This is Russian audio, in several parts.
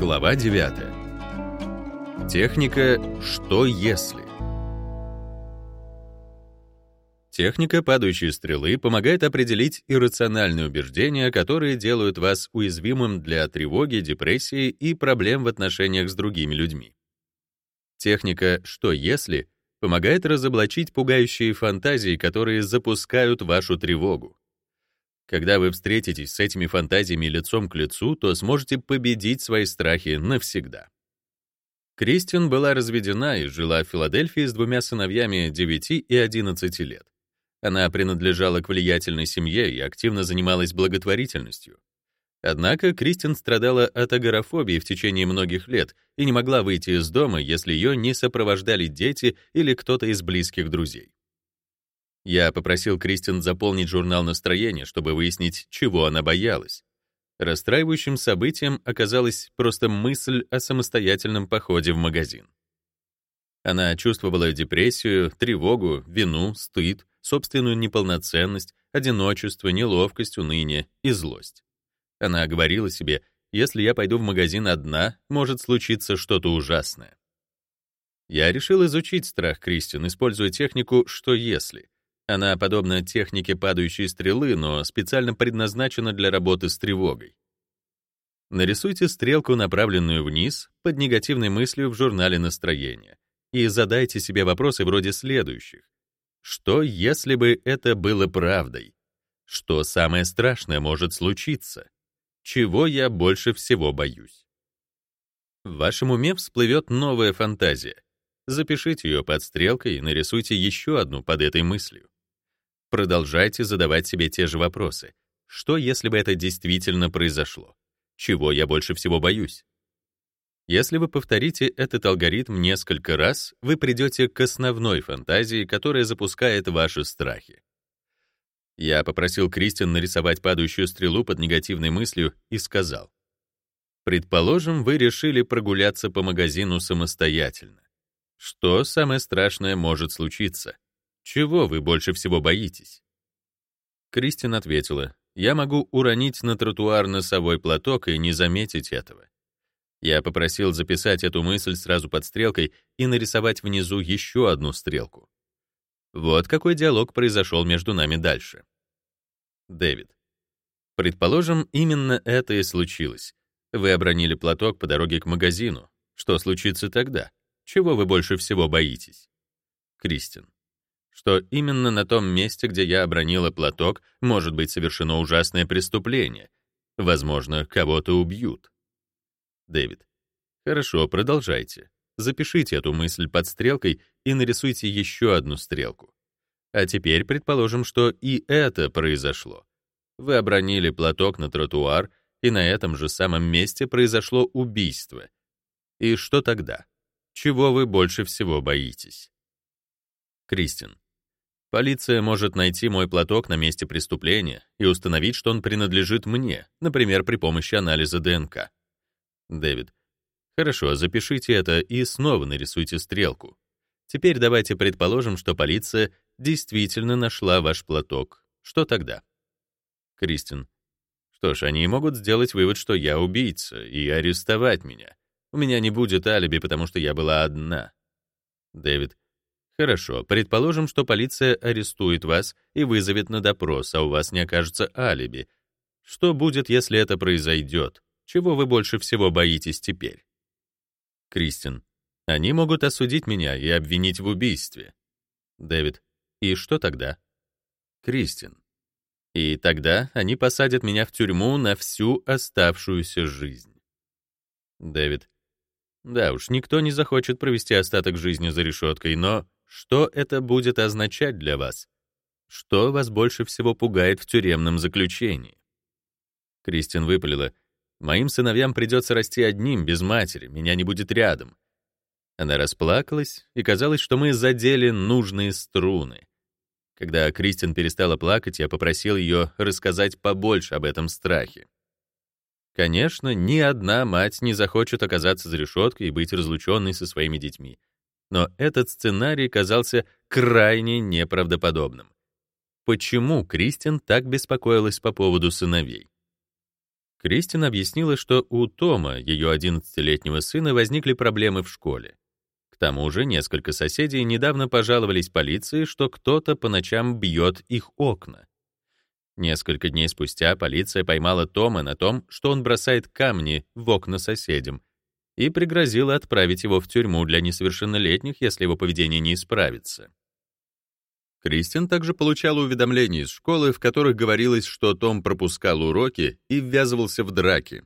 Глава 9. Техника «Что если?». Техника падающей стрелы помогает определить иррациональные убеждения, которые делают вас уязвимым для тревоги, депрессии и проблем в отношениях с другими людьми. Техника «Что если?» помогает разоблачить пугающие фантазии, которые запускают вашу тревогу. Когда вы встретитесь с этими фантазиями лицом к лицу, то сможете победить свои страхи навсегда. Кристин была разведена и жила в Филадельфии с двумя сыновьями 9 и 11 лет. Она принадлежала к влиятельной семье и активно занималась благотворительностью. Однако Кристин страдала от агорафобии в течение многих лет и не могла выйти из дома, если ее не сопровождали дети или кто-то из близких друзей. Я попросил Кристин заполнить журнал настроения, чтобы выяснить, чего она боялась. Расстраивающим событием оказалась просто мысль о самостоятельном походе в магазин. Она чувствовала депрессию, тревогу, вину, стыд, собственную неполноценность, одиночество, неловкость, уныние и злость. Она говорила себе, если я пойду в магазин одна, может случиться что-то ужасное. Я решил изучить страх Кристин, используя технику «что если», она подобна технике падающей стрелы, но специально предназначена для работы с тревогой. Нарисуйте стрелку, направленную вниз, под негативной мыслью в журнале настроения, и задайте себе вопросы вроде следующих. Что, если бы это было правдой? Что самое страшное может случиться? Чего я больше всего боюсь? В вашем уме всплывет новая фантазия. Запишите ее под стрелкой и нарисуйте еще одну под этой мыслью. Продолжайте задавать себе те же вопросы. Что, если бы это действительно произошло? Чего я больше всего боюсь? Если вы повторите этот алгоритм несколько раз, вы придете к основной фантазии, которая запускает ваши страхи. Я попросил Кристин нарисовать падающую стрелу под негативной мыслью и сказал: Предположим, вы решили прогуляться по магазину самостоятельно. Что самое страшное может случиться? Чего вы больше всего боитесь? Кристин ответила, я могу уронить на тротуар носовой платок и не заметить этого. Я попросил записать эту мысль сразу под стрелкой и нарисовать внизу еще одну стрелку. Вот какой диалог произошел между нами дальше. Дэвид. Предположим, именно это и случилось. Вы обронили платок по дороге к магазину. Что случится тогда? Чего вы больше всего боитесь? Кристин что именно на том месте, где я обронила платок, может быть совершено ужасное преступление. Возможно, кого-то убьют. Дэвид. Хорошо, продолжайте. Запишите эту мысль под стрелкой и нарисуйте еще одну стрелку. А теперь предположим, что и это произошло. Вы обронили платок на тротуар, и на этом же самом месте произошло убийство. И что тогда? Чего вы больше всего боитесь? Кристин. Полиция может найти мой платок на месте преступления и установить, что он принадлежит мне, например, при помощи анализа ДНК. Дэвид. Хорошо, запишите это и снова нарисуйте стрелку. Теперь давайте предположим, что полиция действительно нашла ваш платок. Что тогда? Кристин. Что ж, они могут сделать вывод, что я убийца, и арестовать меня. У меня не будет алиби, потому что я была одна. Дэвид. Хорошо, предположим, что полиция арестует вас и вызовет на допрос, а у вас не окажется алиби. Что будет, если это произойдет? Чего вы больше всего боитесь теперь? Кристин. Они могут осудить меня и обвинить в убийстве. Дэвид. И что тогда? Кристин. И тогда они посадят меня в тюрьму на всю оставшуюся жизнь. Дэвид. Да уж, никто не захочет провести остаток жизни за решеткой, но что это будет означать для вас? Что вас больше всего пугает в тюремном заключении? Кристин выпалила. Моим сыновьям придется расти одним, без матери, меня не будет рядом. Она расплакалась, и казалось, что мы задели нужные струны. Когда Кристин перестала плакать, я попросил ее рассказать побольше об этом страхе. Конечно, ни одна мать не захочет оказаться за решеткой и быть разлученной со своими детьми но этот сценарий казался крайне неправдоподобным. Почему Кристин так беспокоилась по поводу сыновей? Кристин объяснила, что у Тома, ее 11-летнего сына, возникли проблемы в школе. К тому же несколько соседей недавно пожаловались полиции, что кто-то по ночам бьет их окна. Несколько дней спустя полиция поймала Тома на том, что он бросает камни в окна соседям, и пригрозила отправить его в тюрьму для несовершеннолетних, если его поведение не исправится. Кристин также получала уведомления из школы, в которых говорилось, что Том пропускал уроки и ввязывался в драки.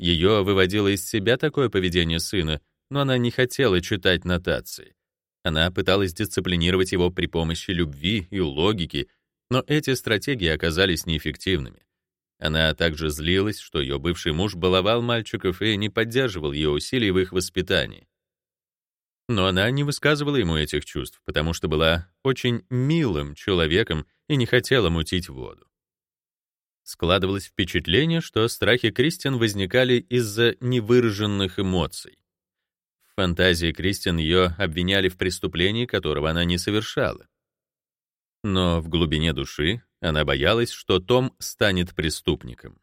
Ее выводило из себя такое поведение сына, но она не хотела читать нотации. Она пыталась дисциплинировать его при помощи любви и логики, но эти стратегии оказались неэффективными. Она также злилась, что ее бывший муж баловал мальчиков и не поддерживал ее усилий в их воспитании. Но она не высказывала ему этих чувств, потому что была очень милым человеком и не хотела мутить воду. Складывалось впечатление, что страхи Кристин возникали из-за невыраженных эмоций. В фантазии Кристин ее обвиняли в преступлении, которого она не совершала. Но в глубине души она боялась, что Том станет преступником.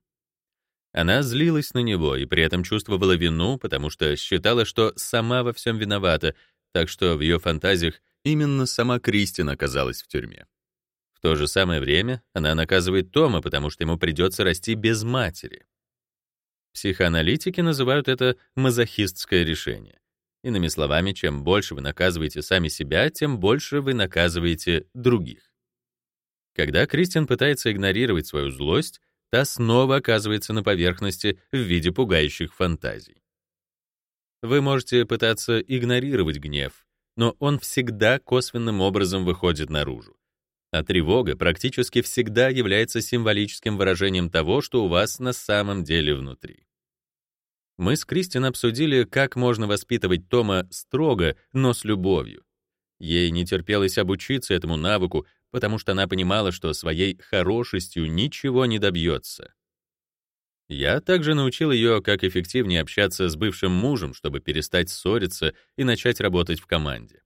Она злилась на него и при этом чувствовала вину, потому что считала, что сама во всем виновата, так что в ее фантазиях именно сама Кристин оказалась в тюрьме. В то же самое время она наказывает Тома, потому что ему придется расти без матери. Психоаналитики называют это мазохистское решение. Иными словами, чем больше вы наказываете сами себя, тем больше вы наказываете других. Когда Кристин пытается игнорировать свою злость, та снова оказывается на поверхности в виде пугающих фантазий. Вы можете пытаться игнорировать гнев, но он всегда косвенным образом выходит наружу. А тревога практически всегда является символическим выражением того, что у вас на самом деле внутри. Мы с Кристин обсудили, как можно воспитывать Тома строго, но с любовью. Ей не терпелось обучиться этому навыку, потому что она понимала, что своей хорошестью ничего не добьется. Я также научил ее, как эффективнее общаться с бывшим мужем, чтобы перестать ссориться и начать работать в команде.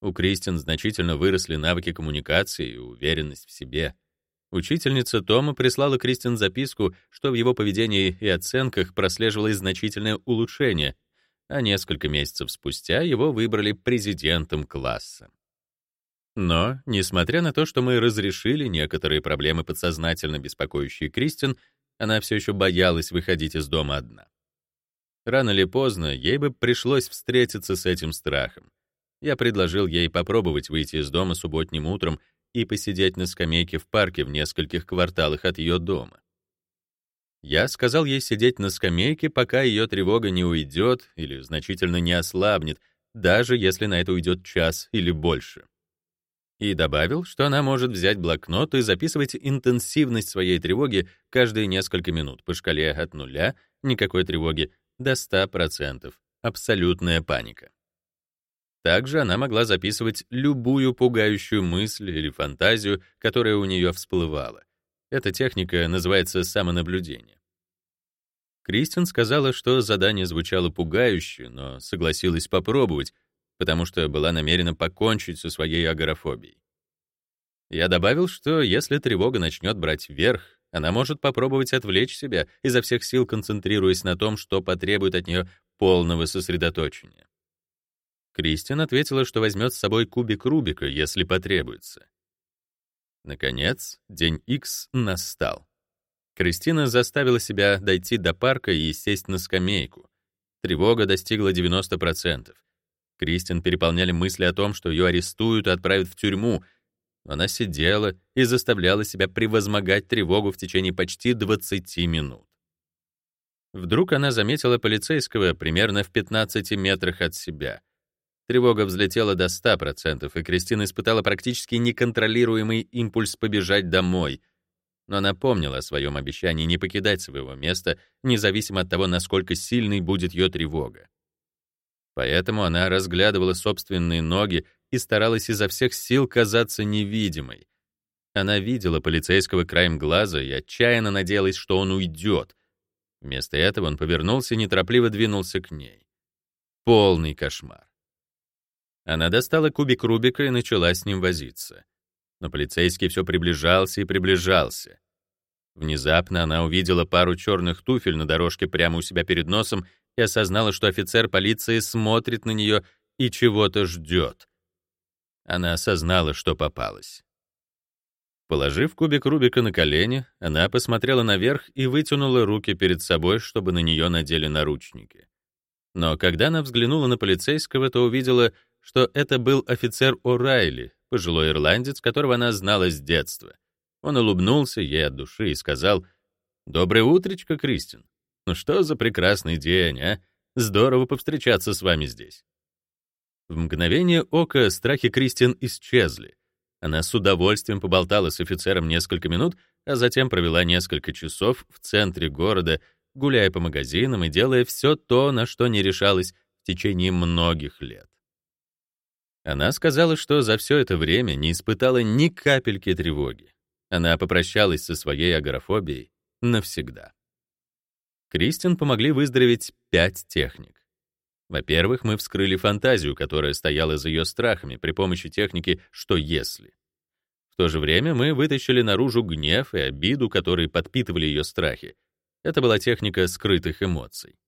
У Кристин значительно выросли навыки коммуникации и уверенность в себе. Учительница Тома прислала Кристин записку, что в его поведении и оценках прослеживалось значительное улучшение, а несколько месяцев спустя его выбрали президентом класса. Но, несмотря на то, что мы разрешили некоторые проблемы, подсознательно беспокоящие Кристин, она все еще боялась выходить из дома одна. Рано или поздно ей бы пришлось встретиться с этим страхом. Я предложил ей попробовать выйти из дома субботним утром и посидеть на скамейке в парке в нескольких кварталах от ее дома. Я сказал ей сидеть на скамейке, пока ее тревога не уйдет или значительно не ослабнет, даже если на это уйдет час или больше и добавил, что она может взять блокнот и записывать интенсивность своей тревоги каждые несколько минут по шкале от нуля, никакой тревоги, до 100%, абсолютная паника. Также она могла записывать любую пугающую мысль или фантазию, которая у нее всплывала. Эта техника называется самонаблюдение. Кристин сказала, что задание звучало пугающе, но согласилась попробовать, потому что была намерена покончить со своей агорафобией. Я добавил, что если тревога начнет брать верх, она может попробовать отвлечь себя, изо всех сил концентрируясь на том, что потребует от нее полного сосредоточения. Кристин ответила, что возьмет с собой кубик Рубика, если потребуется. Наконец, день X настал. Кристина заставила себя дойти до парка и сесть на скамейку. Тревога достигла 90%. Кристин переполняли мысли о том, что ее арестуют и отправят в тюрьму. Она сидела и заставляла себя превозмогать тревогу в течение почти 20 минут. Вдруг она заметила полицейского примерно в 15 метрах от себя. Тревога взлетела до 100%, и Кристина испытала практически неконтролируемый импульс побежать домой. Но она помнила о своем обещании не покидать своего места, независимо от того, насколько сильной будет ее тревога. Поэтому она разглядывала собственные ноги и старалась изо всех сил казаться невидимой. Она видела полицейского краем глаза и отчаянно надеялась, что он уйдет. Вместо этого он повернулся и неторопливо двинулся к ней. Полный кошмар. Она достала кубик Рубика и начала с ним возиться. Но полицейский все приближался и приближался. Внезапно она увидела пару черных туфель на дорожке прямо у себя перед носом и осознала, что офицер полиции смотрит на нее и чего-то ждет. Она осознала, что попалась. Положив кубик Рубика на колени, она посмотрела наверх и вытянула руки перед собой, чтобы на нее надели наручники. Но когда она взглянула на полицейского, то увидела, что это был офицер О'Райли, пожилой ирландец, которого она знала с детства. Он улыбнулся ей от души и сказал, «Доброе утречко, Кристин. Ну что за прекрасный день, а? Здорово повстречаться с вами здесь». В мгновение ока страхи Кристин исчезли. Она с удовольствием поболтала с офицером несколько минут, а затем провела несколько часов в центре города, гуляя по магазинам и делая все то, на что не решалась в течение многих лет. Она сказала, что за все это время не испытала ни капельки тревоги. Она попрощалась со своей агорафобией навсегда. Кристин помогли выздороветь пять техник. Во-первых, мы вскрыли фантазию, которая стояла за ее страхами при помощи техники «что если». В то же время мы вытащили наружу гнев и обиду, которые подпитывали ее страхи. Это была техника скрытых эмоций.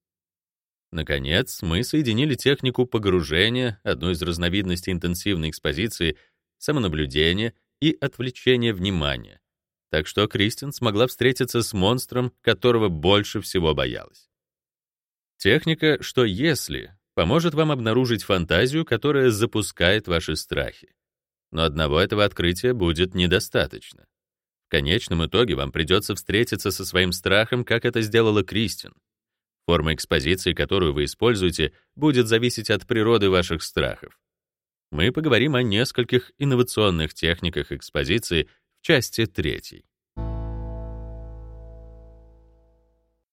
Наконец, мы соединили технику погружения, одну из разновидностей интенсивной экспозиции, самонаблюдения и отвлечения внимания. Так что Кристин смогла встретиться с монстром, которого больше всего боялась. Техника «что если» поможет вам обнаружить фантазию, которая запускает ваши страхи. Но одного этого открытия будет недостаточно. В конечном итоге вам придется встретиться со своим страхом, как это сделала Кристин. Форма экспозиции, которую вы используете, будет зависеть от природы ваших страхов. Мы поговорим о нескольких инновационных техниках экспозиции в части третьей.